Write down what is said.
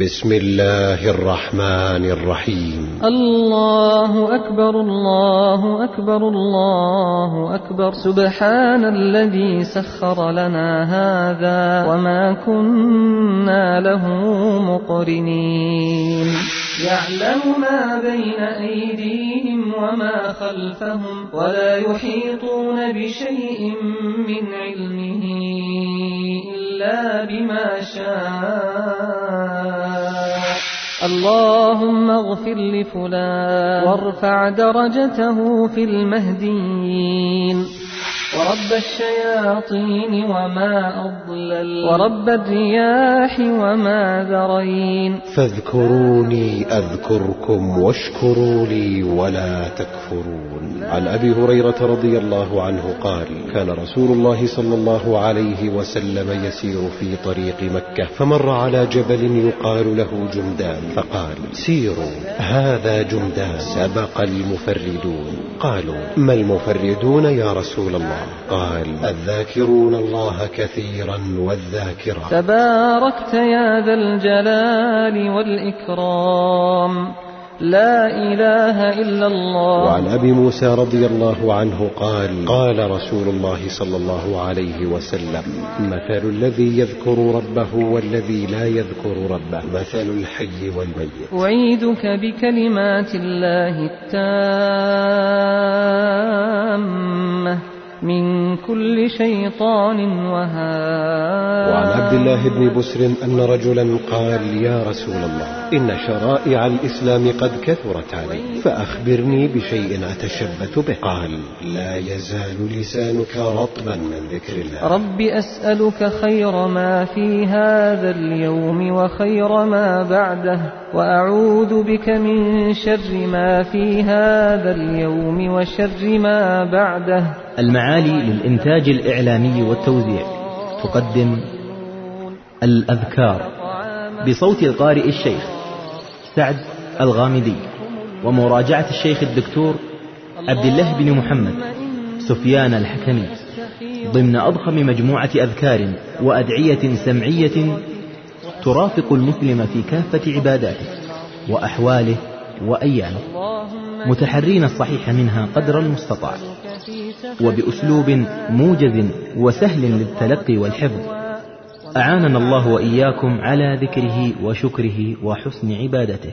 بسم الله الرحمن الرحيم. الله أكبر الله أكبر الله أكبر. سبحان الذي سخر لنا هذا وما كنا له مقرنين. يعلم ما بين أيديهم وما خلفهم ولا يحيطون بشيء من علمه إلا بما شاء. اللهم اغفر لفلان وارفع درجته في المهديين. ورب الشياطين وما أضلل. ورب الرياح وما ذرين. فاذكروني أذكركم واشكروا لي ولا تكفرون. عن أبي هريرة رضي الله عنه قال كان رسول الله صلى الله عليه وسلم يسير في طريق مكة فمر على جبل يقال له جمدان فقال سيروا هذا جمدان سبق المفردون. قالوا ما المفردون يا رسول الله؟ قال الذاكرون الله كثيرا والذاكرات تباركت يا ذا الجلال والإكرام. لا إله إلا الله. وعن أبي موسى رضي الله عنه قال قال رسول الله صلى الله عليه وسلم مثل الذي يذكر ربه والذي لا يذكر ربه. مثل الحي والميت. أعيدك بكلمات الله التامة. من كل شيطان وهاب. وعن عبد الله بن بسر أن رجلا قال يا رسول الله إن شرائع الإسلام قد كثرت علي فأخبرني بشيء أتشبث به. قال لا يزال لسانك رطبا من ذكر الله. رب أسألك خير ما في هذا اليوم وخير ما بعده وأعوذ بك من شر ما في هذا اليوم وشر ما بعده. المعالي للإنتاج الإعلامي والتوزيع. تقدم الأذكار بصوت القارئ الشيخ سعد الغامدي ومراجعة الشيخ الدكتور عبد الله بن محمد سفيان الحكمي ضمن أضخم مجموعة أذكار وأدعية سمعية ترافق المسلم في كافة عباداته وأحواله وأيامه متحرين الصحيح منها قدر المستطاع. وبأسلوب موجز وسهل للتلقي والحفظ. أعاننا الله وإياكم على ذكره وشكره وحسن عبادته.